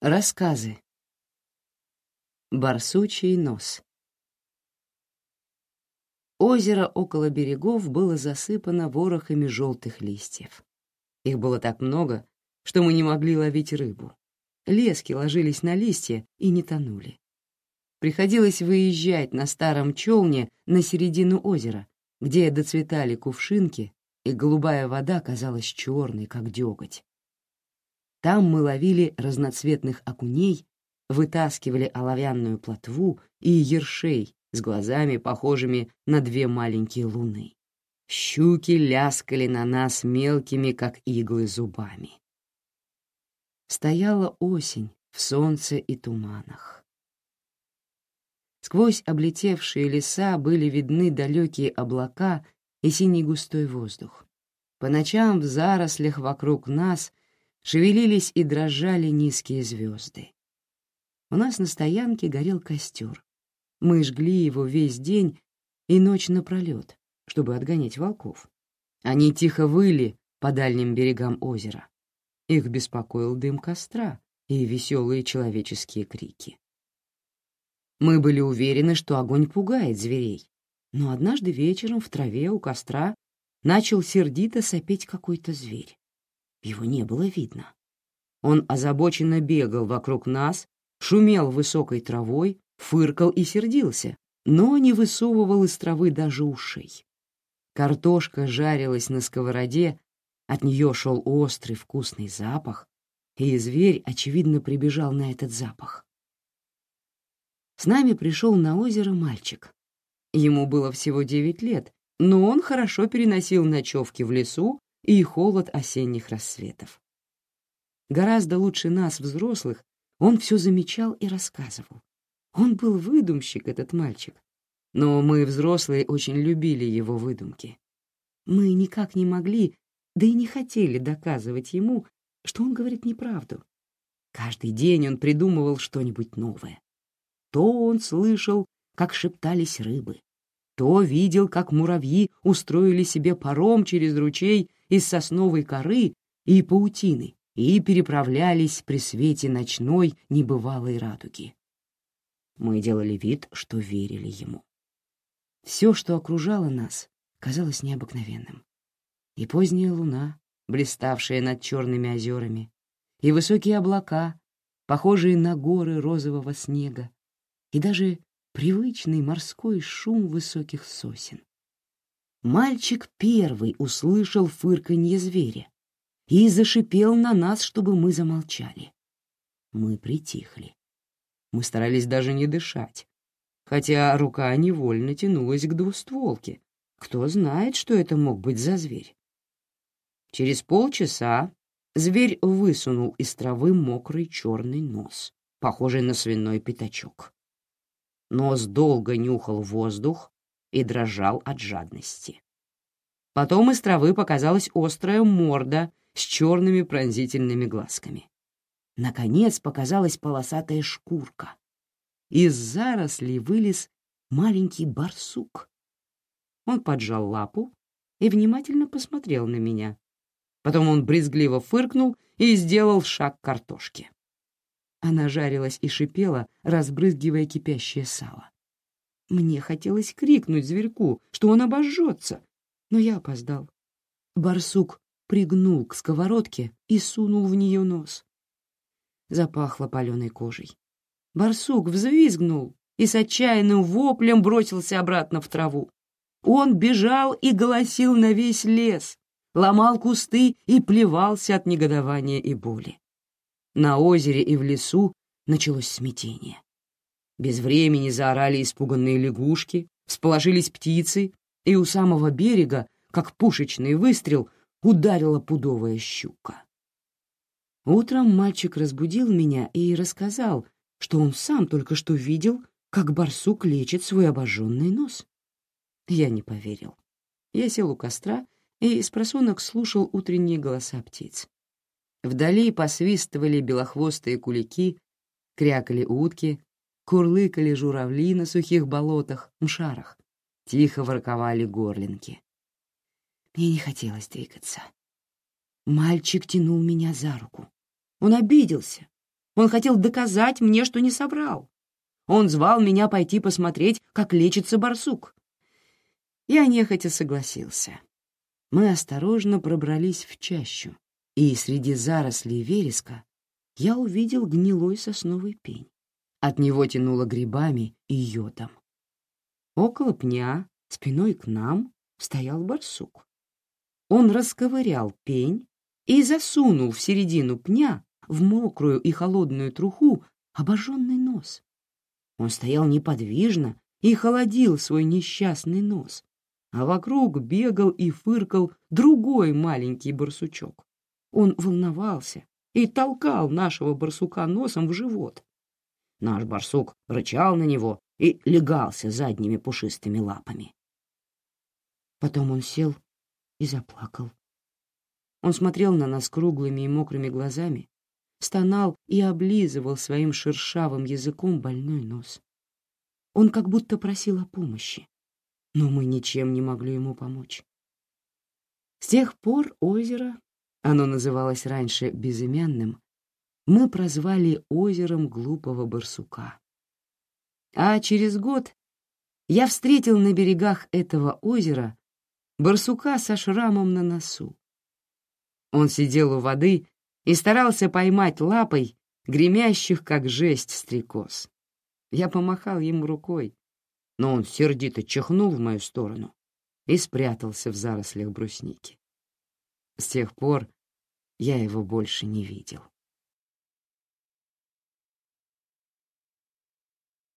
Рассказы. Барсучий нос. Озеро около берегов было засыпано ворохами желтых листьев. Их было так много, что мы не могли ловить рыбу. Лески ложились на листья и не тонули. Приходилось выезжать на старом челне на середину озера, где доцветали кувшинки, и голубая вода казалась черной, как деготь. Там мы ловили разноцветных окуней, вытаскивали оловянную плотву и ершей с глазами, похожими на две маленькие луны. Щуки ляскали на нас мелкими, как иглы, зубами. Стояла осень в солнце и туманах. Сквозь облетевшие леса были видны далекие облака и синий густой воздух. По ночам в зарослях вокруг нас шевелились и дрожали низкие звезды. У нас на стоянке горел костер. Мы жгли его весь день и ночь напролет, чтобы отгонять волков. Они тихо выли по дальним берегам озера. Их беспокоил дым костра и веселые человеческие крики. Мы были уверены, что огонь пугает зверей, но однажды вечером в траве у костра начал сердито сопеть какой-то зверь. Его не было видно. Он озабоченно бегал вокруг нас, шумел высокой травой, фыркал и сердился, но не высовывал из травы даже ушей. Картошка жарилась на сковороде, от нее шел острый вкусный запах, и зверь, очевидно, прибежал на этот запах. С нами пришел на озеро мальчик. Ему было всего девять лет, но он хорошо переносил ночевки в лесу и холод осенних рассветов. Гораздо лучше нас, взрослых, он все замечал и рассказывал. Он был выдумщик, этот мальчик. Но мы, взрослые, очень любили его выдумки. Мы никак не могли, да и не хотели доказывать ему, что он говорит неправду. Каждый день он придумывал что-нибудь новое. То он слышал, как шептались рыбы, то видел, как муравьи устроили себе паром через ручей из сосновой коры и паутины и переправлялись при свете ночной небывалой радуги. Мы делали вид, что верили ему. Все, что окружало нас, казалось необыкновенным. И поздняя луна, блиставшая над черными озерами, и высокие облака, похожие на горы розового снега, и даже привычный морской шум высоких сосен. Мальчик первый услышал фырканье зверя и зашипел на нас, чтобы мы замолчали. Мы притихли. Мы старались даже не дышать, хотя рука невольно тянулась к двустволке. Кто знает, что это мог быть за зверь. Через полчаса зверь высунул из травы мокрый черный нос, похожий на свиной пятачок. Нос долго нюхал воздух, и дрожал от жадности. Потом из травы показалась острая морда с черными пронзительными глазками. Наконец показалась полосатая шкурка. Из зарослей вылез маленький барсук. Он поджал лапу и внимательно посмотрел на меня. Потом он брезгливо фыркнул и сделал шаг к картошке. Она жарилась и шипела, разбрызгивая кипящее сало. Мне хотелось крикнуть зверьку, что он обожжется, но я опоздал. Барсук пригнул к сковородке и сунул в нее нос. Запахло паленой кожей. Барсук взвизгнул и с отчаянным воплем бросился обратно в траву. Он бежал и голосил на весь лес, ломал кусты и плевался от негодования и боли. На озере и в лесу началось смятение. Без времени заорали испуганные лягушки, всположились птицы, и у самого берега, как пушечный выстрел, ударила пудовая щука. Утром мальчик разбудил меня и рассказал, что он сам только что видел, как барсук лечит свой обожженный нос. Я не поверил. Я сел у костра и с просонок слушал утренние голоса птиц. Вдали посвистывали белохвостые кулики, крякали утки, Курлыкали журавли на сухих болотах, мшарах. Тихо ворковали горлинки. Мне не хотелось двигаться. Мальчик тянул меня за руку. Он обиделся. Он хотел доказать мне, что не соврал. Он звал меня пойти посмотреть, как лечится барсук. Я нехотя согласился. Мы осторожно пробрались в чащу, и среди зарослей вереска я увидел гнилой сосновый пень. От него тянуло грибами и йодом. Около пня, спиной к нам, стоял барсук. Он расковырял пень и засунул в середину пня, в мокрую и холодную труху, обожженный нос. Он стоял неподвижно и холодил свой несчастный нос, а вокруг бегал и фыркал другой маленький барсучок. Он волновался и толкал нашего барсука носом в живот. Наш барсук рычал на него и легался задними пушистыми лапами. Потом он сел и заплакал. Он смотрел на нас круглыми и мокрыми глазами, стонал и облизывал своим шершавым языком больной нос. Он как будто просил о помощи, но мы ничем не могли ему помочь. С тех пор озеро, оно называлось раньше безымянным, мы прозвали озером глупого барсука. А через год я встретил на берегах этого озера барсука со шрамом на носу. Он сидел у воды и старался поймать лапой гремящих, как жесть, стрекоз. Я помахал ему рукой, но он сердито чихнул в мою сторону и спрятался в зарослях брусники. С тех пор я его больше не видел.